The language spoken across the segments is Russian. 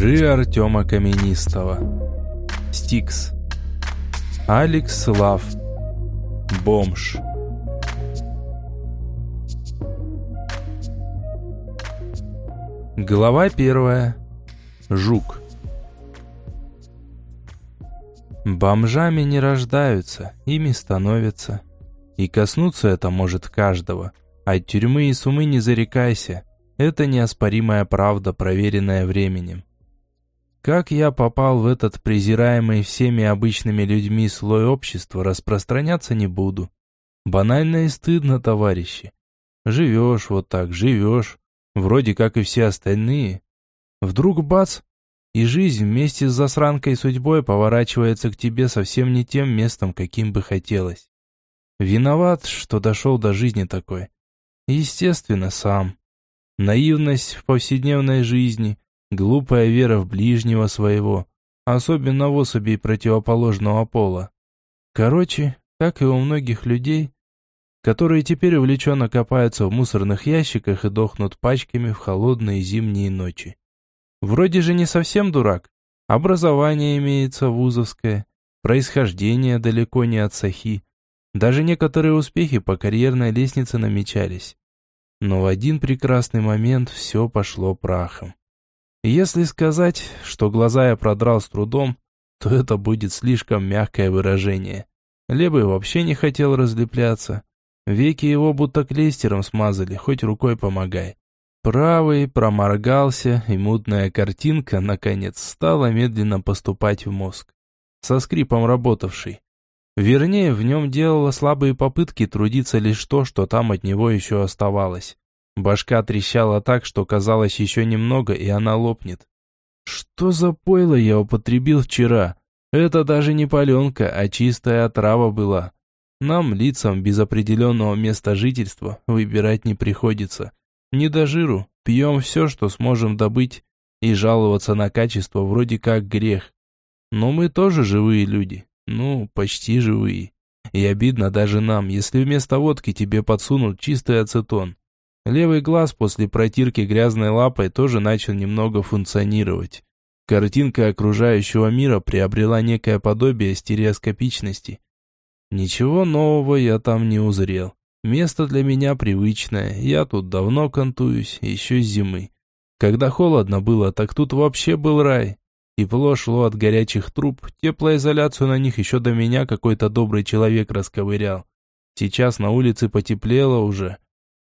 Миры Артема Каменистого. Стикс. Алекс Лав. Бомж. Глава первая. Жук. Бомжами не рождаются, ими становятся. И коснуться это может каждого. От тюрьмы и сумы не зарекайся. Это неоспоримая правда, проверенная временем. Как я попал в этот презираемый всеми обычными людьми слой общества, распространяться не буду. Банально и стыдно, товарищи. Живешь вот так, живешь, вроде как и все остальные. Вдруг бац, и жизнь вместе с засранкой судьбой поворачивается к тебе совсем не тем местом, каким бы хотелось. Виноват, что дошел до жизни такой. Естественно, сам. Наивность в повседневной жизни, Глупая вера в ближнего своего, особенно в особей противоположного пола. Короче, как и у многих людей, которые теперь увлеченно копаются в мусорных ящиках и дохнут пачками в холодные зимние ночи. Вроде же не совсем дурак. Образование имеется вузовское, происхождение далеко не от сахи. Даже некоторые успехи по карьерной лестнице намечались. Но в один прекрасный момент все пошло прахом. Если сказать, что глаза я продрал с трудом, то это будет слишком мягкое выражение. Лебый вообще не хотел разлепляться. Веки его будто клейстером смазали, хоть рукой помогай. Правый проморгался, и мутная картинка, наконец, стала медленно поступать в мозг. Со скрипом работавший. Вернее, в нем делало слабые попытки трудиться лишь то, что там от него еще оставалось. Башка трещала так, что казалось еще немного, и она лопнет. Что за пойло я употребил вчера? Это даже не паленка, а чистая отрава была. Нам, лицам без определенного места жительства, выбирать не приходится. Не до жиру, пьем все, что сможем добыть, и жаловаться на качество вроде как грех. Но мы тоже живые люди, ну, почти живые. И обидно даже нам, если вместо водки тебе подсунут чистый ацетон. Левый глаз после протирки грязной лапой тоже начал немного функционировать. Картинка окружающего мира приобрела некое подобие стереоскопичности. Ничего нового я там не узрел. Место для меня привычное, я тут давно кантуюсь, еще с зимы. Когда холодно было, так тут вообще был рай. Тепло шло от горячих труб, теплоизоляцию на них еще до меня какой-то добрый человек расковырял. Сейчас на улице потеплело уже,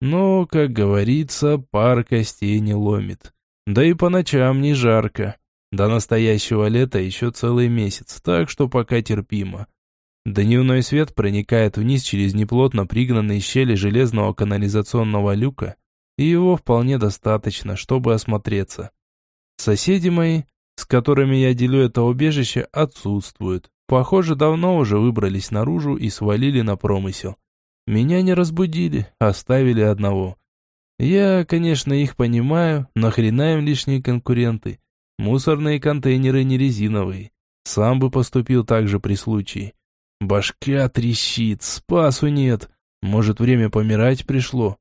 но, как говорится, пар костей не ломит. Да и по ночам не жарко. До настоящего лета еще целый месяц, так что пока терпимо. Дневной свет проникает вниз через неплотно пригнанные щели железного канализационного люка, и его вполне достаточно, чтобы осмотреться. Соседи мои, с которыми я делю это убежище, отсутствуют. Похоже, давно уже выбрались наружу и свалили на промысел. Меня не разбудили, оставили одного. Я, конечно, их понимаю, нахрена им лишние конкуренты. Мусорные контейнеры не резиновые. Сам бы поступил так же при случае. Башка трещит, спасу нет. Может, время помирать пришло.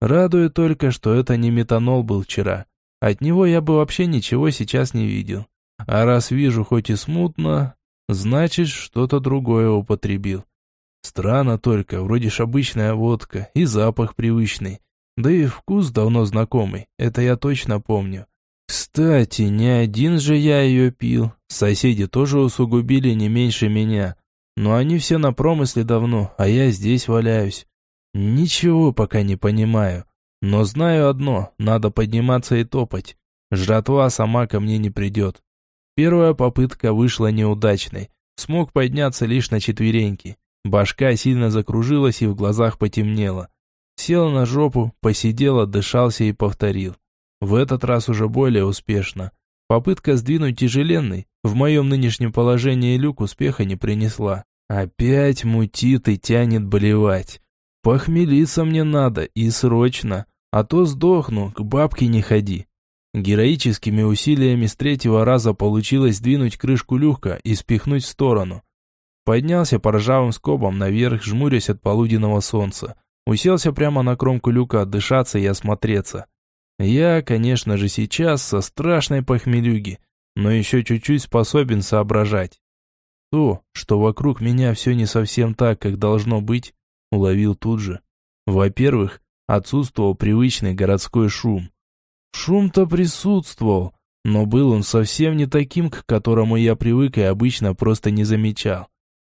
Радует только, что это не метанол был вчера. От него я бы вообще ничего сейчас не видел. А раз вижу хоть и смутно, значит, что-то другое употребил. Странно только, вроде ж обычная водка, и запах привычный. Да и вкус давно знакомый, это я точно помню. Кстати, не один же я ее пил. Соседи тоже усугубили не меньше меня. Но они все на промысле давно, а я здесь валяюсь. Ничего пока не понимаю. Но знаю одно, надо подниматься и топать. Жратва сама ко мне не придет. Первая попытка вышла неудачной. Смог подняться лишь на четвереньки. Башка сильно закружилась и в глазах потемнело. Сел на жопу, посидел, отдышался и повторил. В этот раз уже более успешно. Попытка сдвинуть тяжеленный, в моем нынешнем положении люк успеха не принесла. Опять мутит и тянет болевать. Похмелиться мне надо, и срочно, а то сдохну, к бабке не ходи. Героическими усилиями с третьего раза получилось сдвинуть крышку люка и спихнуть в сторону. Поднялся по ржавым скобам наверх, жмурясь от полуденного солнца. Уселся прямо на кромку люка отдышаться и осмотреться. Я, конечно же, сейчас со страшной похмелюги, но еще чуть-чуть способен соображать. То, что вокруг меня все не совсем так, как должно быть, уловил тут же. Во-первых, отсутствовал привычный городской шум. Шум-то присутствовал, но был он совсем не таким, к которому я привык и обычно просто не замечал.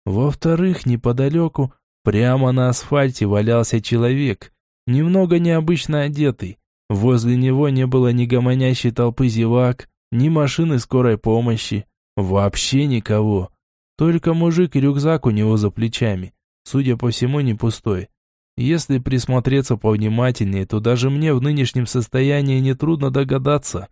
Во-вторых, неподалеку, прямо на асфальте валялся человек, немного необычно одетый. Возле него не было ни гомонящей толпы зевак, ни машины скорой помощи, вообще никого. Только мужик и рюкзак у него за плечами, судя по всему, не пустой. Если присмотреться повнимательнее, то даже мне в нынешнем состоянии нетрудно догадаться,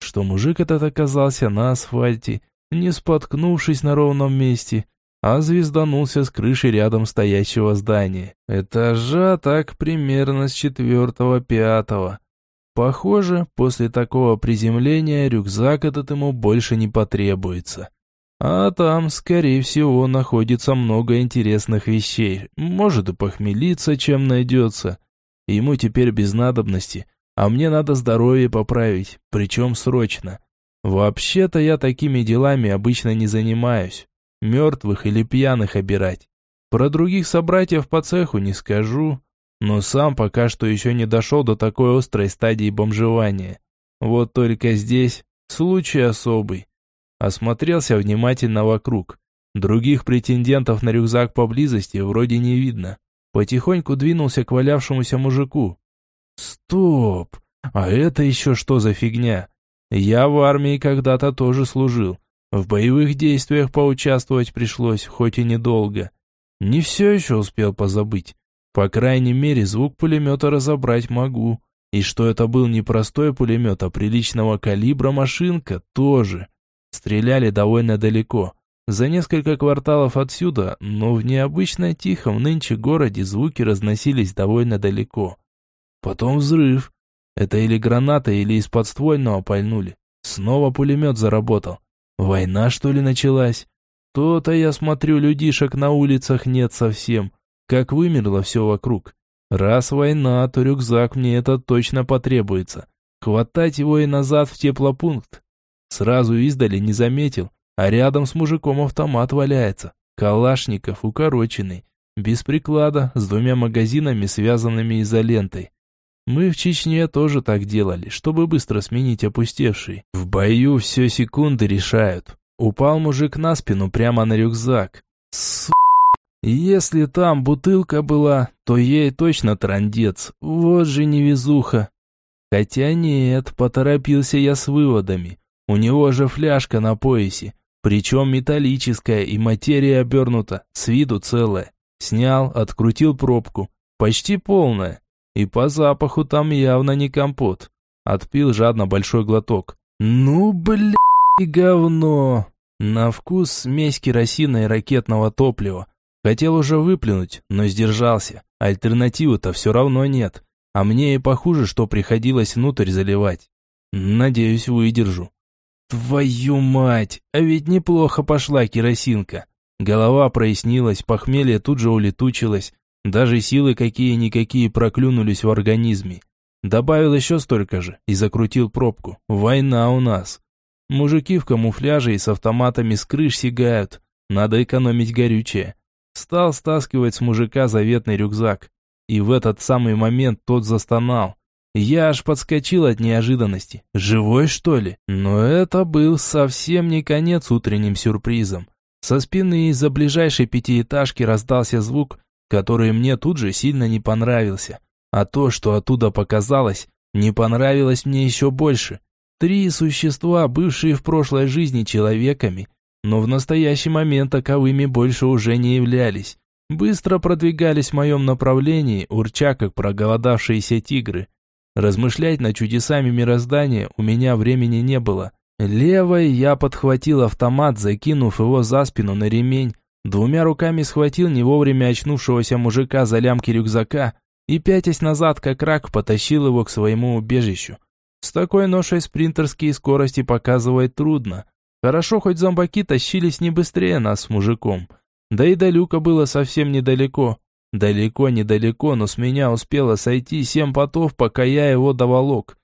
что мужик этот оказался на асфальте, не споткнувшись на ровном месте, а звезданулся с крыши рядом стоящего здания. Этажа так примерно с четвертого-пятого. Похоже, после такого приземления рюкзак этот ему больше не потребуется. А там, скорее всего, находится много интересных вещей. Может и похмелиться, чем найдется. Ему теперь без надобности, а мне надо здоровье поправить, причем срочно. Вообще-то я такими делами обычно не занимаюсь. Мертвых или пьяных обирать. Про других собратьев по цеху не скажу, но сам пока что еще не дошел до такой острой стадии бомжевания. Вот только здесь случай особый. Осмотрелся внимательно вокруг. Других претендентов на рюкзак поблизости вроде не видно. Потихоньку двинулся к валявшемуся мужику. Стоп! А это еще что за фигня? Я в армии когда-то тоже служил. В боевых действиях поучаствовать пришлось, хоть и недолго. Не все еще успел позабыть. По крайней мере, звук пулемета разобрать могу. И что это был не простой пулемет, а приличного калибра машинка, тоже. Стреляли довольно далеко. За несколько кварталов отсюда, но в необычно тихом нынче городе звуки разносились довольно далеко. Потом взрыв. Это или граната, или из подствольного пальнули. Снова пулемет заработал. Война, что ли, началась? То-то, я смотрю, людишек на улицах нет совсем. Как вымерло все вокруг. Раз война, то рюкзак мне это точно потребуется. Хватать его и назад в теплопункт. Сразу издали не заметил, а рядом с мужиком автомат валяется. Калашников укороченный, без приклада, с двумя магазинами, связанными изолентой. Мы в Чечне тоже так делали, чтобы быстро сменить опустевший. В бою все секунды решают. Упал мужик на спину прямо на рюкзак. Су... Если там бутылка была, то ей точно трандец. Вот же невезуха. Хотя нет, поторопился я с выводами. У него же фляжка на поясе, причем металлическая и материя обернута, с виду целая. Снял, открутил пробку, почти полная. И по запаху там явно не компот. Отпил жадно большой глоток. Ну, бля, говно. На вкус смесь керосина и ракетного топлива. Хотел уже выплюнуть, но сдержался. Альтернативы-то все равно нет. А мне и похуже, что приходилось внутрь заливать. Надеюсь, выдержу. Твою мать, а ведь неплохо пошла керосинка. Голова прояснилась, похмелье тут же улетучилось, даже силы какие-никакие проклюнулись в организме. Добавил еще столько же и закрутил пробку. Война у нас. Мужики в камуфляже и с автоматами с крыш сигают. Надо экономить горючее. Стал стаскивать с мужика заветный рюкзак. И в этот самый момент тот застонал. Я аж подскочил от неожиданности. Живой, что ли? Но это был совсем не конец утренним сюрпризом. Со спины из-за ближайшей пятиэтажки раздался звук, который мне тут же сильно не понравился. А то, что оттуда показалось, не понравилось мне еще больше. Три существа, бывшие в прошлой жизни человеками, но в настоящий момент таковыми больше уже не являлись. Быстро продвигались в моем направлении, урча как проголодавшиеся тигры. Размышлять над чудесами мироздания у меня времени не было. Левой я подхватил автомат, закинув его за спину на ремень, Двумя руками схватил не вовремя очнувшегося мужика за лямки рюкзака и, пятясь назад, как рак, потащил его к своему убежищу. С такой ношей спринтерские скорости показывать трудно. Хорошо, хоть зомбаки тащились не быстрее нас с мужиком. Да и до люка было совсем недалеко. Далеко-недалеко, но с меня успело сойти семь потов, пока я его доволок.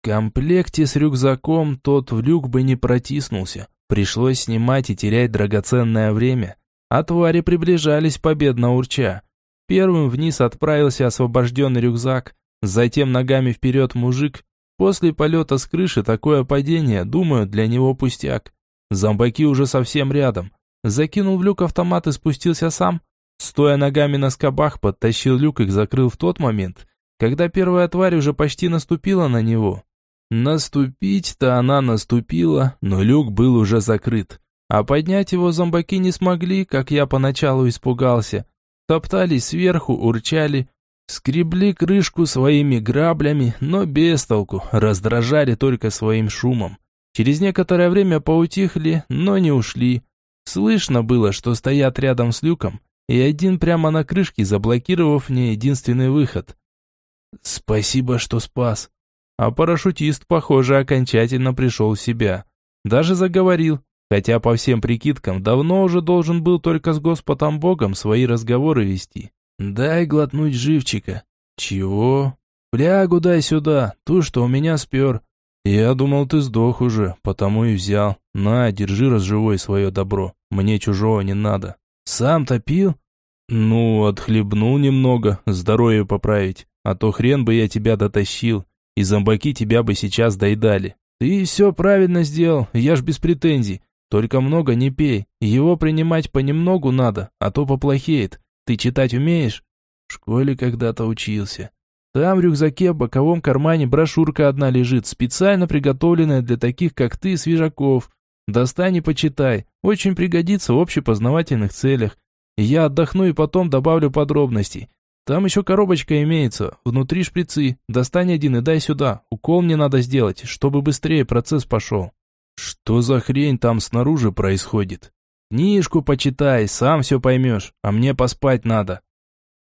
В комплекте с рюкзаком тот в люк бы не протиснулся. Пришлось снимать и терять драгоценное время. А твари приближались победно урча. Первым вниз отправился освобожденный рюкзак, затем ногами вперед мужик. После полета с крыши такое падение, думаю, для него пустяк. Зомбаки уже совсем рядом. Закинул в люк автомат и спустился сам. Стоя ногами на скобах, подтащил люк и закрыл в тот момент, когда первая тварь уже почти наступила на него. Наступить-то она наступила, но люк был уже закрыт. А поднять его зомбаки не смогли, как я поначалу испугался. Топтались сверху, урчали, скребли крышку своими граблями, но без толку, раздражали только своим шумом. Через некоторое время поутихли, но не ушли. Слышно было, что стоят рядом с люком, и один прямо на крышке, заблокировав мне единственный выход. «Спасибо, что спас». А парашютист, похоже, окончательно пришел в себя. Даже заговорил, хотя по всем прикидкам давно уже должен был только с Господом Богом свои разговоры вести. «Дай глотнуть живчика». «Чего?» «Плягу дай сюда, ту, что у меня спер». «Я думал, ты сдох уже, потому и взял. На, держи разживой свое добро, мне чужого не надо». «Сам топил?» «Ну, отхлебнул немного, здоровье поправить, а то хрен бы я тебя дотащил, и зомбаки тебя бы сейчас доедали». «Ты все правильно сделал, я ж без претензий. Только много не пей, его принимать понемногу надо, а то поплохеет. Ты читать умеешь?» «В школе когда-то учился». «Там в рюкзаке в боковом кармане брошюрка одна лежит, специально приготовленная для таких, как ты, свежаков. Достань и почитай, очень пригодится в общепознавательных целях. Я отдохну и потом добавлю подробностей. Там еще коробочка имеется, внутри шприцы. Достань один и дай сюда. Укол мне надо сделать, чтобы быстрее процесс пошел. Что за хрень там снаружи происходит? Книжку почитай, сам все поймешь, а мне поспать надо.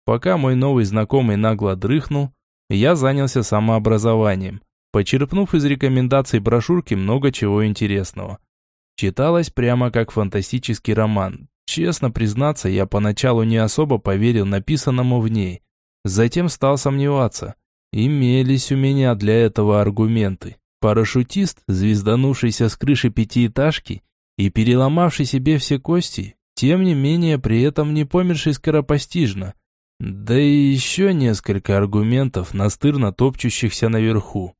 Пока мой новый знакомый нагло дрыхнул, я занялся самообразованием, почерпнув из рекомендаций брошюрки много чего интересного. Читалось прямо как фантастический роман. Честно признаться, я поначалу не особо поверил написанному в ней. Затем стал сомневаться. Имелись у меня для этого аргументы. Парашютист, звезданувшийся с крыши пятиэтажки и переломавший себе все кости, тем не менее при этом не померший скоропостижно. Да и еще несколько аргументов, настырно топчущихся наверху.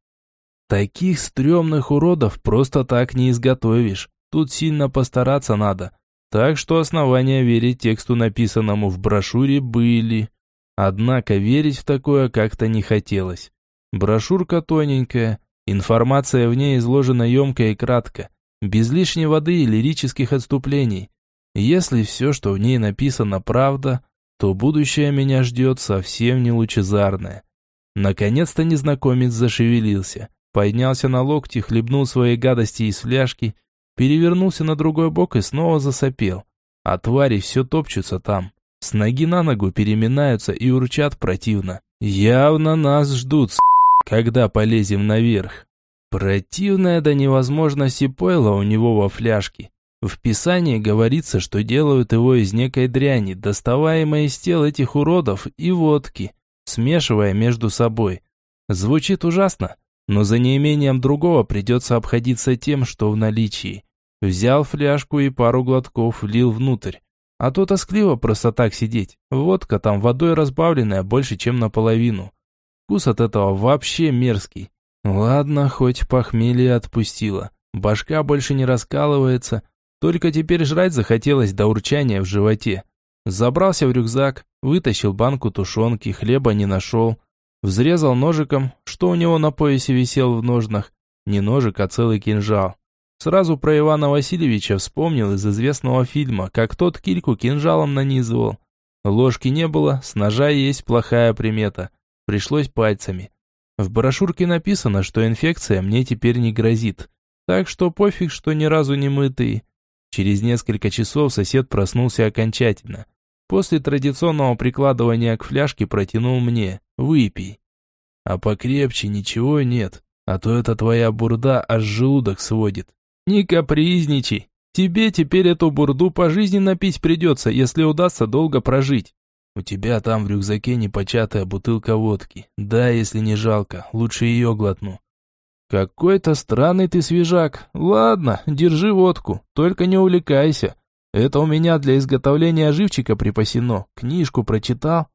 Таких стрёмных уродов просто так не изготовишь. Тут сильно постараться надо. Так что основания верить тексту, написанному в брошюре, были. Однако верить в такое как-то не хотелось. Брошюрка тоненькая, информация в ней изложена емко и кратко, без лишней воды и лирических отступлений. Если все, что в ней написано, правда, то будущее меня ждет совсем не лучезарное. Наконец-то незнакомец зашевелился, поднялся на локти, хлебнул своей гадости из фляжки перевернулся на другой бок и снова засопел. А твари все топчутся там. С ноги на ногу переминаются и урчат противно. Явно нас ждут, с***, когда полезем наверх. Противная до невозможности пойло у него во фляжке. В Писании говорится, что делают его из некой дряни, доставаемой из тел этих уродов и водки, смешивая между собой. Звучит ужасно, но за неимением другого придется обходиться тем, что в наличии. Взял фляжку и пару глотков влил внутрь. А то тоскливо просто так сидеть. Водка там водой разбавленная больше, чем наполовину. Вкус от этого вообще мерзкий. Ладно, хоть похмелье отпустило. Башка больше не раскалывается. Только теперь жрать захотелось до урчания в животе. Забрался в рюкзак, вытащил банку тушенки, хлеба не нашел. Взрезал ножиком, что у него на поясе висел в ножнах. Не ножик, а целый кинжал. Сразу про Ивана Васильевича вспомнил из известного фильма, как тот кильку кинжалом нанизывал. Ложки не было, с ножа есть плохая примета. Пришлось пальцами. В брошюрке написано, что инфекция мне теперь не грозит. Так что пофиг, что ни разу не мытый. Через несколько часов сосед проснулся окончательно. После традиционного прикладывания к фляжке протянул мне «Выпей». А покрепче ничего нет, а то эта твоя бурда аж желудок сводит. Не капризничай. Тебе теперь эту бурду по жизни напить придется, если удастся долго прожить. У тебя там в рюкзаке непочатая бутылка водки. Да, если не жалко, лучше ее глотну. Какой-то странный ты свежак. Ладно, держи водку, только не увлекайся. Это у меня для изготовления живчика припасено. Книжку прочитал,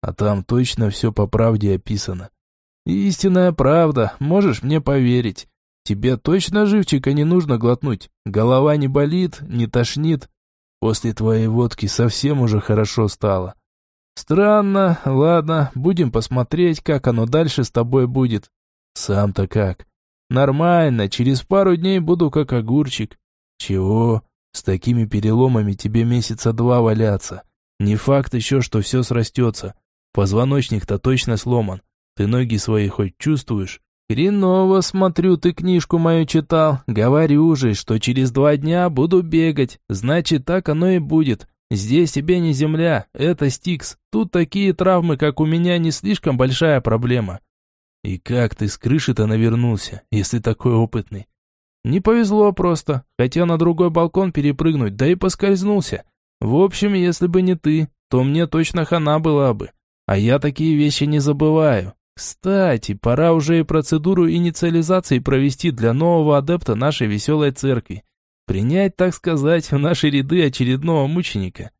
а там точно все по правде описано. Истинная правда, можешь мне поверить. Тебе точно живчика не нужно глотнуть? Голова не болит, не тошнит? После твоей водки совсем уже хорошо стало. Странно, ладно, будем посмотреть, как оно дальше с тобой будет. Сам-то как? Нормально, через пару дней буду как огурчик. Чего? С такими переломами тебе месяца два валяться. Не факт еще, что все срастется. Позвоночник-то точно сломан. Ты ноги свои хоть чувствуешь? Хреново, смотрю, ты книжку мою читал. Говорю же, что через два дня буду бегать. Значит, так оно и будет. Здесь тебе не земля, это Стикс. Тут такие травмы, как у меня, не слишком большая проблема. И как ты с крыши-то навернулся, если такой опытный? Не повезло просто. Хотел на другой балкон перепрыгнуть, да и поскользнулся. В общем, если бы не ты, то мне точно хана была бы. А я такие вещи не забываю. Кстати, пора уже и процедуру инициализации провести для нового адепта нашей веселой церкви. Принять, так сказать, в наши ряды очередного мученика.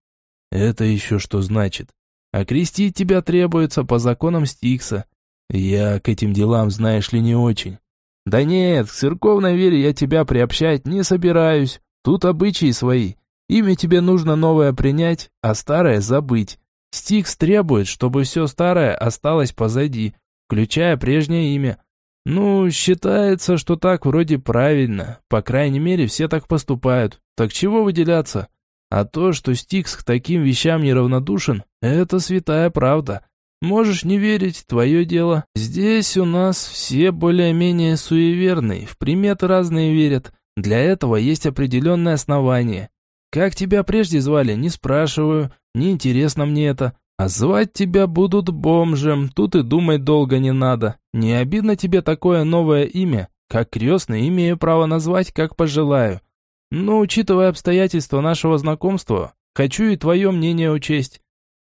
Это еще что значит? Окрестить тебя требуется по законам Стикса. Я к этим делам, знаешь ли, не очень. Да нет, к церковной вере я тебя приобщать не собираюсь. Тут обычаи свои. Имя тебе нужно новое принять, а старое забыть. Стикс требует, чтобы все старое осталось позади, включая прежнее имя. Ну, считается, что так вроде правильно. По крайней мере, все так поступают. Так чего выделяться? А то, что Стикс к таким вещам неравнодушен, это святая правда. Можешь не верить, твое дело. Здесь у нас все более-менее суеверные, в приметы разные верят. Для этого есть определенное основание. Как тебя прежде звали, не спрашиваю, не интересно мне это. А звать тебя будут бомжем, тут и думать долго не надо. Не обидно тебе такое новое имя? Как крестный имею право назвать, как пожелаю. Но, учитывая обстоятельства нашего знакомства, хочу и твое мнение учесть.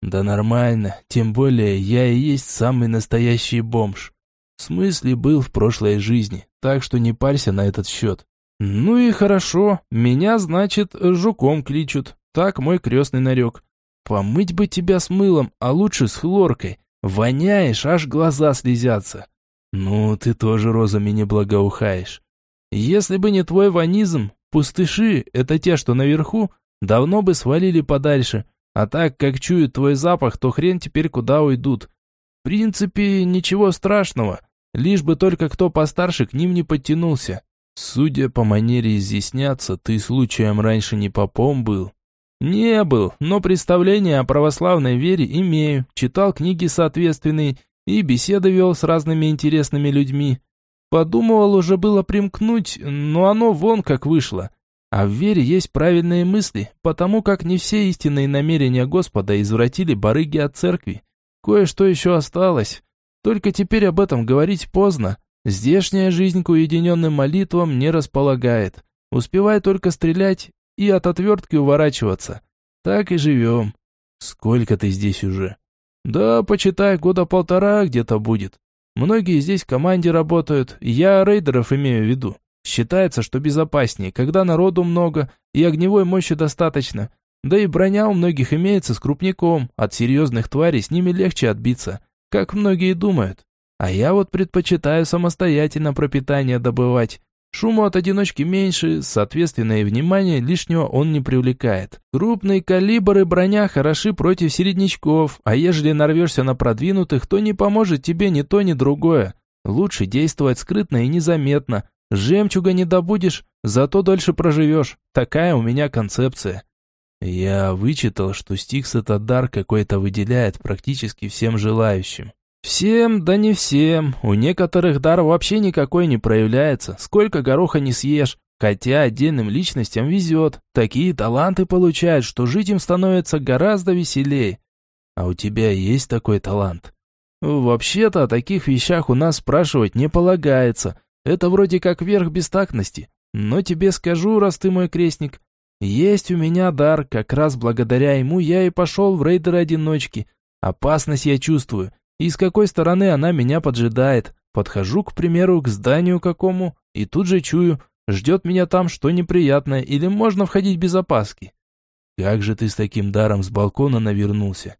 Да нормально, тем более я и есть самый настоящий бомж. В смысле был в прошлой жизни, так что не парься на этот счет. Ну и хорошо, меня, значит, жуком кличут, так мой крестный нарек. Помыть бы тебя с мылом, а лучше с хлоркой. Воняешь, аж глаза слезятся. Ну, ты тоже розами не благоухаешь. Если бы не твой ванизм, пустыши, это те, что наверху, давно бы свалили подальше. А так, как чуют твой запах, то хрен теперь куда уйдут. В принципе, ничего страшного, лишь бы только кто постарше к ним не подтянулся. Судя по манере изъясняться, ты случаем раньше не попом был. Не был, но представление о православной вере имею, читал книги соответственные и беседы вел с разными интересными людьми. Подумывал уже было примкнуть, но оно вон как вышло. А в вере есть правильные мысли, потому как не все истинные намерения Господа извратили барыги от церкви. Кое-что еще осталось. Только теперь об этом говорить поздно. Здешняя жизнь к уединенным молитвам не располагает. Успевай только стрелять и от отвертки уворачиваться. Так и живем. Сколько ты здесь уже? Да, почитай, года полтора где-то будет. Многие здесь в команде работают, я рейдеров имею в виду. Считается, что безопаснее, когда народу много и огневой мощи достаточно. Да и броня у многих имеется с крупником, от серьезных тварей с ними легче отбиться, как многие думают. А я вот предпочитаю самостоятельно пропитание добывать, Шуму от одиночки меньше, соответственно и внимания лишнего он не привлекает. Крупные калибры броня хороши против середнячков, а ежели нарвешься на продвинутых, то не поможет тебе ни то, ни другое. Лучше действовать скрытно и незаметно. Жемчуга не добудешь, зато дольше проживешь. Такая у меня концепция. Я вычитал, что Стикс этот дар какой-то выделяет практически всем желающим. Всем, да не всем. У некоторых дар вообще никакой не проявляется. Сколько гороха не съешь. Хотя отдельным личностям везет. Такие таланты получают, что жить им становится гораздо веселее. А у тебя есть такой талант? Вообще-то о таких вещах у нас спрашивать не полагается. Это вроде как верх бестактности. Но тебе скажу, раз ты мой крестник. Есть у меня дар, как раз благодаря ему я и пошел в рейдеры-одиночки. Опасность я чувствую и с какой стороны она меня поджидает. Подхожу, к примеру, к зданию какому, и тут же чую, ждет меня там что неприятное, или можно входить без опаски. Как же ты с таким даром с балкона навернулся?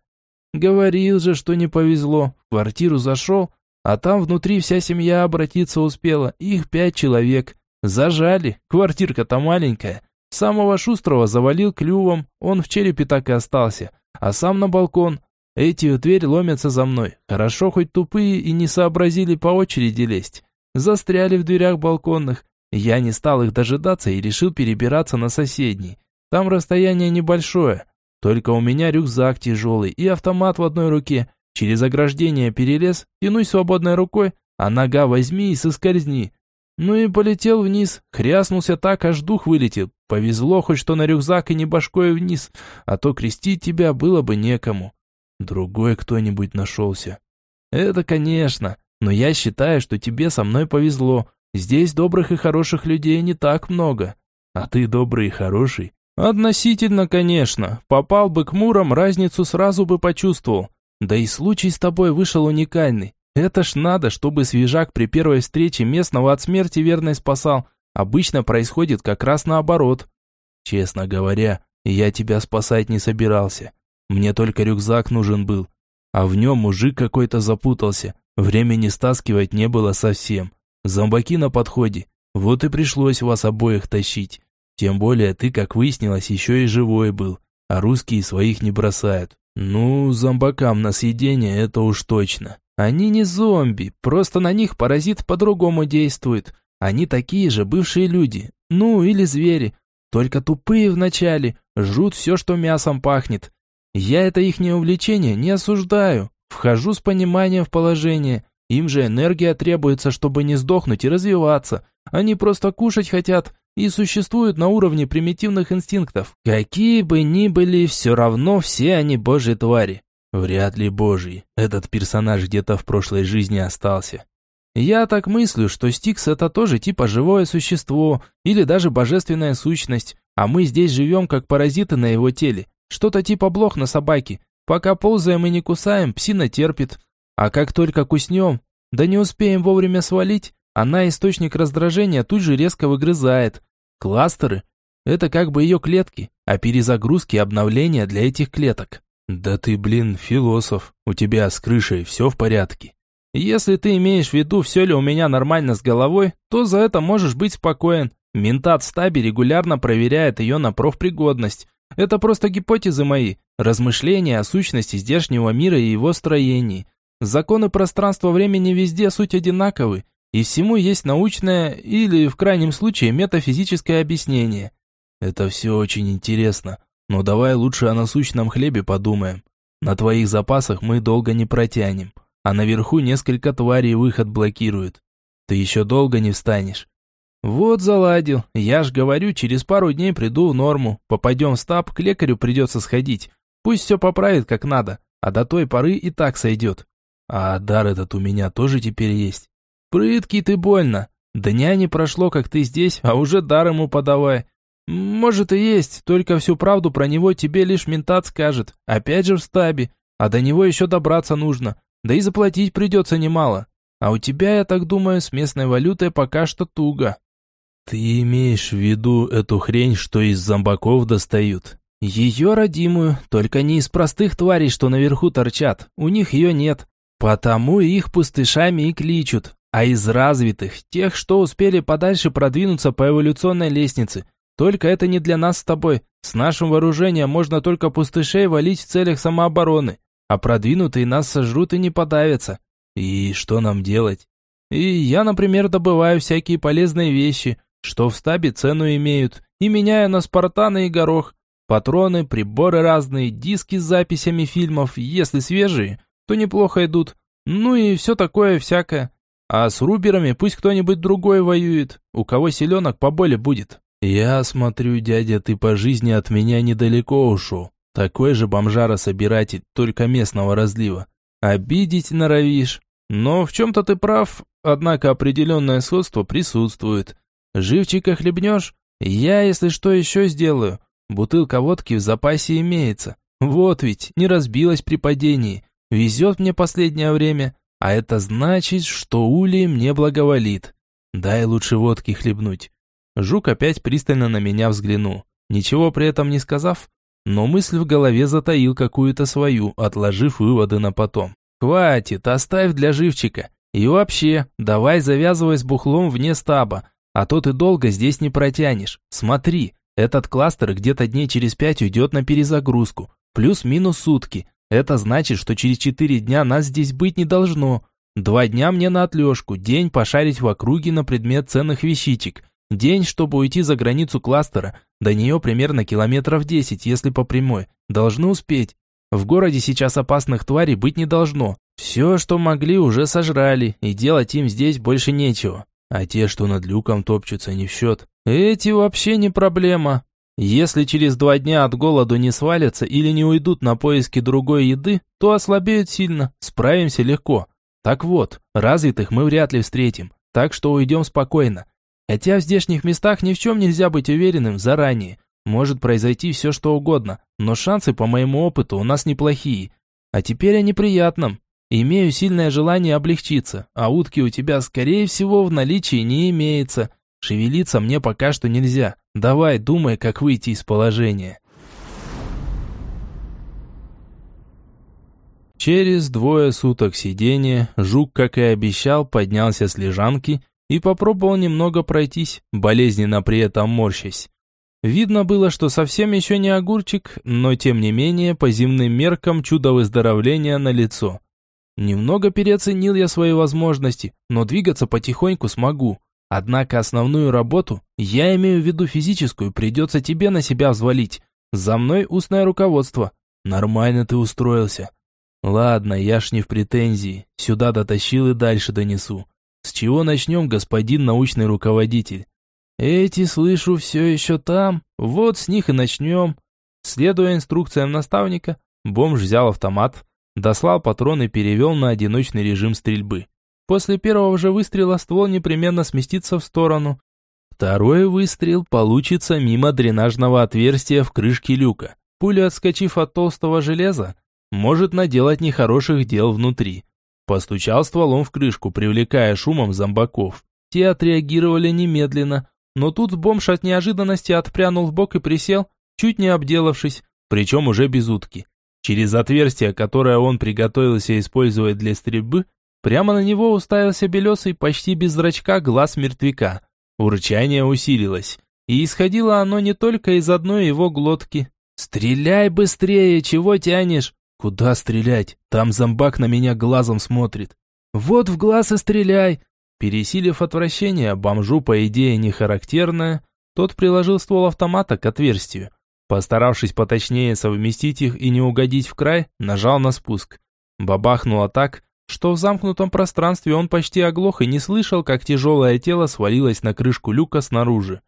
Говорил же, что не повезло. В квартиру зашел, а там внутри вся семья обратиться успела. Их пять человек. Зажали. Квартирка-то маленькая. Самого шустрого завалил клювом, он в черепе так и остался. А сам на балкон. Эти в дверь ломятся за мной. Хорошо, хоть тупые и не сообразили по очереди лезть. Застряли в дверях балконных. Я не стал их дожидаться и решил перебираться на соседний. Там расстояние небольшое. Только у меня рюкзак тяжелый и автомат в одной руке. Через ограждение перелез, тянусь свободной рукой, а нога возьми и соскользни. Ну и полетел вниз, хряснулся так, аж дух вылетел. Повезло хоть что на рюкзак и не башкой вниз, а то крестить тебя было бы некому. Другой кто-нибудь нашелся. Это, конечно, но я считаю, что тебе со мной повезло. Здесь добрых и хороших людей не так много. А ты добрый и хороший, Относительно, конечно. Попал бы к Мурам, разницу сразу бы почувствовал. Да и случай с тобой вышел уникальный. Это ж надо, чтобы свежак при первой встрече местного от смерти верной спасал. Обычно происходит как раз наоборот. Честно говоря, я тебя спасать не собирался. Мне только рюкзак нужен был. А в нем мужик какой-то запутался. Времени стаскивать не было совсем. Зомбаки на подходе. Вот и пришлось вас обоих тащить. Тем более ты, как выяснилось, еще и живой был, а русские своих не бросают. Ну, зомбакам на съедение это уж точно. Они не зомби, просто на них паразит по-другому действует. Они такие же бывшие люди, ну или звери, только тупые вначале, жрут все, что мясом пахнет. Я это их увлечение не осуждаю, вхожу с пониманием в положение. Им же энергия требуется, чтобы не сдохнуть и развиваться. Они просто кушать хотят, и существуют на уровне примитивных инстинктов. Какие бы ни были, все равно все они божьи твари. Вряд ли божий. Этот персонаж где-то в прошлой жизни остался. Я так мыслю, что Стикс это тоже типа живое существо или даже божественная сущность, а мы здесь живем как паразиты на его теле. Что-то типа блох на собаке. Пока ползаем и не кусаем, псина терпит. А как только куснем, да не успеем вовремя свалить, она источник раздражения тут же резко выгрызает. Кластеры – это как бы ее клетки, а перезагрузки и обновления для этих клеток. Да ты, блин, философ, у тебя с крышей все в порядке. Если ты имеешь в виду, все ли у меня нормально с головой, то за это можешь быть спокоен. Ментат в стабе регулярно проверяет ее на профпригодность. Это просто гипотезы мои, размышления о сущности здешнего мира и его строении. Законы пространства-времени везде суть одинаковы, и всему есть научное или, в крайнем случае, метафизическое объяснение. Это все очень интересно, но давай лучше о насущном хлебе подумаем. На твоих запасах мы долго не протянем, а наверху несколько тварей выход блокируют. Ты еще долго не встанешь. Вот заладил. Я ж говорю, через пару дней приду в норму. Попадем в стаб, к лекарю придется сходить. Пусть все поправит как надо, а до той поры и так сойдет. А дар этот у меня тоже теперь есть. Прыткий ты больно. Дня не прошло, как ты здесь, а уже дар ему подавай. Может и есть, только всю правду про него тебе лишь ментат скажет. Опять же в стабе. А до него еще добраться нужно. Да и заплатить придется немало. А у тебя, я так думаю, с местной валютой пока что туго. Ты имеешь в виду эту хрень, что из зомбаков достают? Ее родимую, только не из простых тварей, что наверху торчат. У них ее нет. Потому их пустышами и кличут а из развитых, тех, что успели подальше продвинуться по эволюционной лестнице. Только это не для нас с тобой. С нашим вооружением можно только пустышей валить в целях самообороны, а продвинутые нас сожрут и не подавятся. И что нам делать? И я, например, добываю всякие полезные вещи, что в стабе цену имеют, и меняю на спартаны и горох. Патроны, приборы разные, диски с записями фильмов, если свежие, то неплохо идут. Ну и все такое всякое. А с руберами пусть кто-нибудь другой воюет, у кого селенок поболе будет. Я смотрю, дядя, ты по жизни от меня недалеко ушел. Такой же бомжара-собиратель, только местного разлива. Обидеть норовишь. Но в чем-то ты прав, однако определенное сходство присутствует. Живчика хлебнешь? Я, если что, еще сделаю. Бутылка водки в запасе имеется. Вот ведь, не разбилась при падении. Везет мне последнее время. А это значит, что Ули мне благоволит. Дай лучше водки хлебнуть. Жук опять пристально на меня взглянул, ничего при этом не сказав, но мысль в голове затаил какую-то свою, отложив выводы на потом. «Хватит, оставь для живчика. И вообще, давай завязывай с бухлом вне стаба, а то ты долго здесь не протянешь. Смотри, этот кластер где-то дней через пять уйдет на перезагрузку, плюс-минус сутки. Это значит, что через четыре дня нас здесь быть не должно. Два дня мне на отлежку, день пошарить в округе на предмет ценных вещичек, день, чтобы уйти за границу кластера, до нее примерно километров десять, если по прямой. Должны успеть. В городе сейчас опасных тварей быть не должно. Все, что могли, уже сожрали, и делать им здесь больше нечего. А те, что над люком топчутся, не в счет. Эти вообще не проблема. Если через два дня от голоду не свалятся или не уйдут на поиски другой еды, то ослабеют сильно, справимся легко. Так вот, развитых мы вряд ли встретим, так что уйдем спокойно. Хотя в здешних местах ни в чем нельзя быть уверенным заранее. Может произойти все что угодно, но шансы, по моему опыту, у нас неплохие. А теперь о неприятном. Имею сильное желание облегчиться, а утки у тебя, скорее всего, в наличии не имеется. Шевелиться мне пока что нельзя. Давай, думай, как выйти из положения. Через двое суток сидения Жук, как и обещал, поднялся с лежанки и попробовал немного пройтись, болезненно при этом морщась. Видно было, что совсем еще не огурчик, но тем не менее по земным меркам чудо выздоровления на лицо. Немного переоценил я свои возможности, но двигаться потихоньку смогу. Однако основную работу, я имею в виду физическую, придется тебе на себя взвалить. За мной устное руководство. Нормально ты устроился. Ладно, я ж не в претензии. Сюда дотащил и дальше донесу. С чего начнем, господин научный руководитель? Эти, слышу, все еще там. Вот с них и начнем. Следуя инструкциям наставника, бомж взял автомат, Дослал патрон и перевел на одиночный режим стрельбы. После первого же выстрела ствол непременно сместится в сторону. Второй выстрел получится мимо дренажного отверстия в крышке люка. Пуля, отскочив от толстого железа, может наделать нехороших дел внутри. Постучал стволом в крышку, привлекая шумом зомбаков. Те отреагировали немедленно, но тут бомж от неожиданности отпрянул в бок и присел, чуть не обделавшись, причем уже без утки. Через отверстие, которое он приготовился использовать для стрельбы, прямо на него уставился белесый, почти без зрачка, глаз мертвяка. Урчание усилилось, и исходило оно не только из одной его глотки. «Стреляй быстрее, чего тянешь?» «Куда стрелять? Там зомбак на меня глазом смотрит». «Вот в глаз и стреляй!» Пересилив отвращение, бомжу, по идее, не характерное, тот приложил ствол автомата к отверстию. Постаравшись поточнее совместить их и не угодить в край, нажал на спуск. Бабахнуло так, что в замкнутом пространстве он почти оглох и не слышал, как тяжелое тело свалилось на крышку люка снаружи.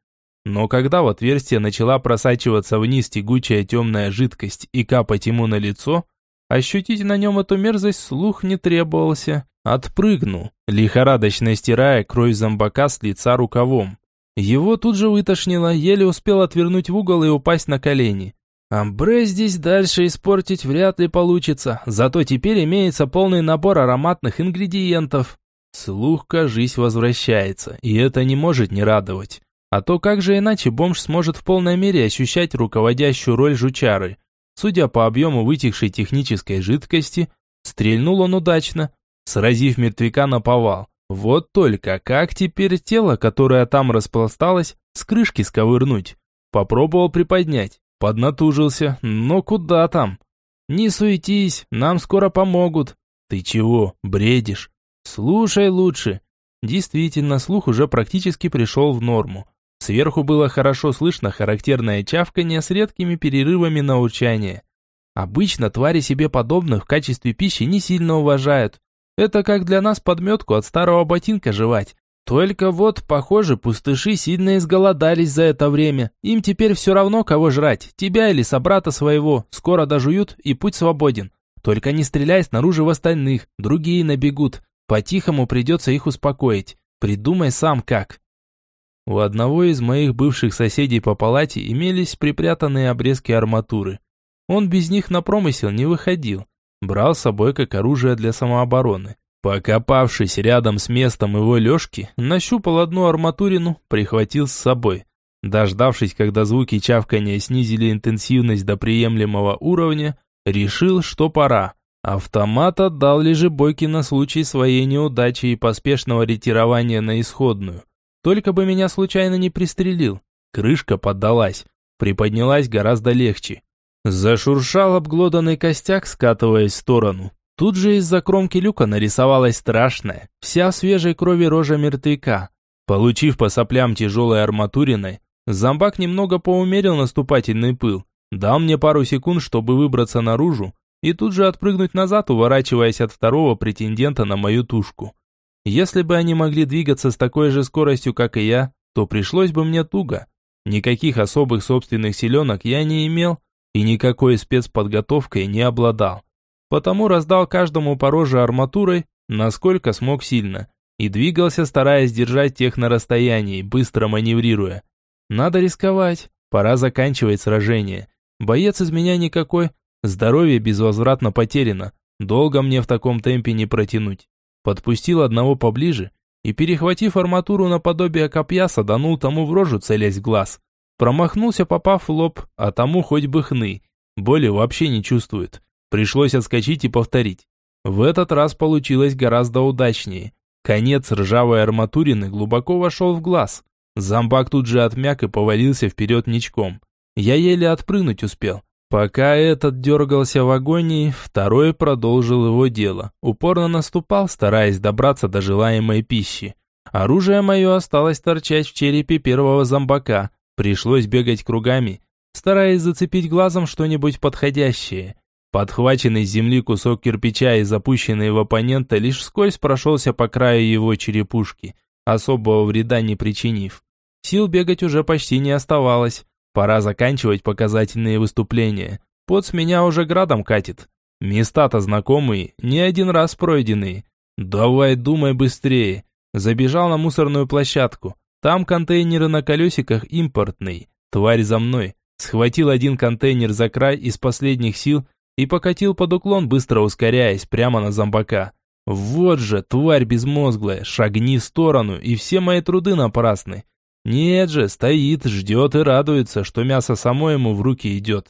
Но когда в отверстие начала просачиваться вниз тягучая темная жидкость и капать ему на лицо, ощутить на нем эту мерзость слух не требовался. Отпрыгнул, лихорадочно стирая кровь зомбака с лица рукавом. Его тут же вытошнило, еле успел отвернуть в угол и упасть на колени. Амбре здесь дальше испортить вряд ли получится, зато теперь имеется полный набор ароматных ингредиентов. Слух, кажись, возвращается, и это не может не радовать. А то как же иначе бомж сможет в полной мере ощущать руководящую роль жучары? Судя по объему вытекшей технической жидкости, стрельнул он удачно, сразив мертвяка на повал. Вот только как теперь тело, которое там распласталось, с крышки сковырнуть? Попробовал приподнять, поднатужился, но куда там? Не суетись, нам скоро помогут. Ты чего, бредишь? Слушай лучше. Действительно, слух уже практически пришел в норму. Сверху было хорошо слышно характерное чавканье с редкими перерывами на урчание. Обычно твари себе подобных в качестве пищи не сильно уважают, это как для нас подметку от старого ботинка жевать. Только вот, похоже, пустыши сильно изголодались за это время. Им теперь все равно, кого жрать, тебя или собрата своего. Скоро дожуют, и путь свободен. Только не стреляй снаружи в остальных, другие набегут. По-тихому придется их успокоить. Придумай сам как. У одного из моих бывших соседей по палате имелись припрятанные обрезки арматуры. Он без них на промысел не выходил. Брал с собой как оружие для самообороны. Покопавшись рядом с местом его лёжки, нащупал одну арматурину, прихватил с собой. Дождавшись, когда звуки чавкания снизили интенсивность до приемлемого уровня, решил, что пора. Автомат отдал Лежебойки на случай своей неудачи и поспешного ретирования на исходную. Только бы меня случайно не пристрелил. Крышка поддалась, приподнялась гораздо легче. Зашуршал обглоданный костяк, скатываясь в сторону. Тут же из-за кромки люка нарисовалась страшная, вся в свежей крови рожа мертвяка. Получив по соплям тяжелой арматуриной, зомбак немного поумерил наступательный пыл, дал мне пару секунд, чтобы выбраться наружу, и тут же отпрыгнуть назад, уворачиваясь от второго претендента на мою тушку. Если бы они могли двигаться с такой же скоростью, как и я, то пришлось бы мне туго. Никаких особых собственных силенок я не имел и никакой спецподготовкой не обладал. Потому раздал каждому по роже арматурой, насколько смог сильно, и двигался, стараясь держать тех на расстоянии, быстро маневрируя. Надо рисковать, пора заканчивать сражение. Боец из меня никакой, здоровье безвозвратно потеряно, долго мне в таком темпе не протянуть. Подпустил одного поближе и, перехватив арматуру наподобие копья, саданул тому в рожу, целясь в глаз. Промахнулся, попав в лоб, а тому хоть бы хны. Боли вообще не чувствует. Пришлось отскочить и повторить. В этот раз получилось гораздо удачнее. Конец ржавой арматурины глубоко вошел в глаз. Зомбак тут же отмяк и повалился вперед ничком. Я еле отпрыгнуть успел. Пока этот дергался в агонии, второй продолжил его дело. Упорно наступал, стараясь добраться до желаемой пищи. Оружие мое осталось торчать в черепе первого зомбака. Пришлось бегать кругами, стараясь зацепить глазом что-нибудь подходящее. Подхваченный с земли кусок кирпича и запущенный в оппонента лишь вскользь прошелся по краю его черепушки, особого вреда не причинив. Сил бегать уже почти не оставалось. Пора заканчивать показательные выступления. Пот с меня уже градом катит. Места-то знакомые, не один раз пройденные. Давай думай быстрее. Забежал на мусорную площадку. Там контейнеры на колесиках импортные. Тварь за мной. Схватил один контейнер за край из последних сил и покатил под уклон, быстро ускоряясь прямо на зомбака. Вот же, тварь безмозглая, шагни в сторону, и все мои труды напрасны. Нет же, стоит, ждет и радуется, что мясо само ему в руки идет.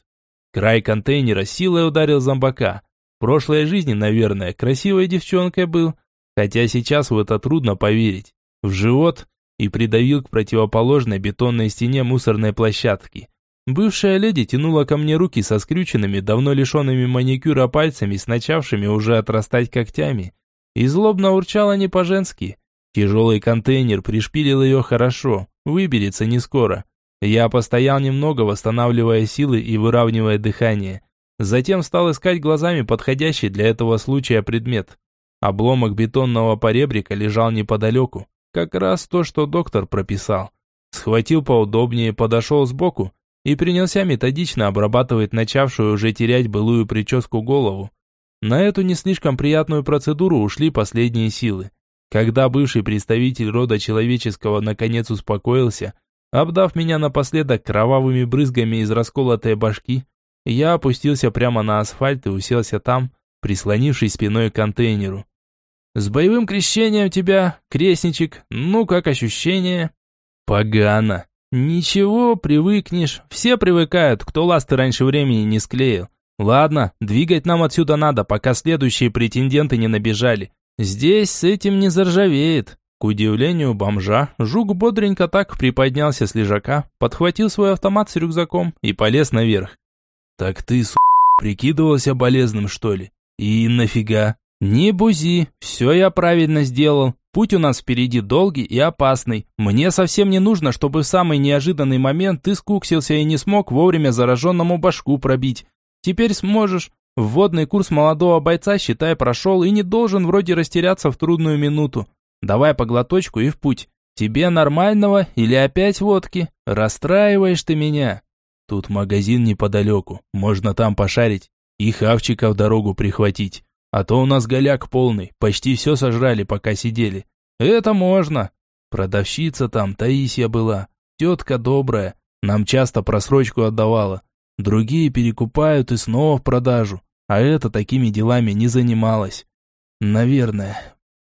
Край контейнера силой ударил зомбака. В прошлой жизни, наверное, красивой девчонкой был, хотя сейчас в это трудно поверить. В живот и придавил к противоположной бетонной стене мусорной площадки. Бывшая леди тянула ко мне руки со скрюченными, давно лишенными маникюра пальцами, с начавшими уже отрастать когтями, и злобно урчала не по-женски. Тяжелый контейнер пришпилил ее хорошо, выберется не скоро. Я постоял немного, восстанавливая силы и выравнивая дыхание. Затем стал искать глазами подходящий для этого случая предмет. Обломок бетонного поребрика лежал неподалеку, как раз то, что доктор прописал. Схватил поудобнее, подошел сбоку и принялся методично обрабатывать начавшую уже терять былую прическу голову. На эту не слишком приятную процедуру ушли последние силы. Когда бывший представитель рода человеческого наконец успокоился, обдав меня напоследок кровавыми брызгами из расколотой башки, я опустился прямо на асфальт и уселся там, прислонившись спиной к контейнеру. «С боевым крещением тебя, крестничек, ну как ощущение?» «Погано», «Ничего, привыкнешь. Все привыкают, кто ласты раньше времени не склеил. Ладно, двигать нам отсюда надо, пока следующие претенденты не набежали. Здесь с этим не заржавеет». К удивлению бомжа, жук бодренько так приподнялся с лежака, подхватил свой автомат с рюкзаком и полез наверх. «Так ты, с***, прикидывался болезным, что ли? И нафига?» «Не бузи, все я правильно сделал. Путь у нас впереди долгий и опасный. Мне совсем не нужно, чтобы в самый неожиданный момент ты скуксился и не смог вовремя зараженному башку пробить. Теперь сможешь. Вводный курс молодого бойца, считай, прошел и не должен вроде растеряться в трудную минуту. Давай по глоточку и в путь. Тебе нормального или опять водки? Расстраиваешь ты меня. Тут магазин неподалеку, можно там пошарить и хавчика в дорогу прихватить. А то у нас голяк полный, почти все сожрали, пока сидели. Это можно. Продавщица там Таисия была, тетка добрая, нам часто просрочку отдавала. Другие перекупают и снова в продажу, а это такими делами не занималась. Наверное.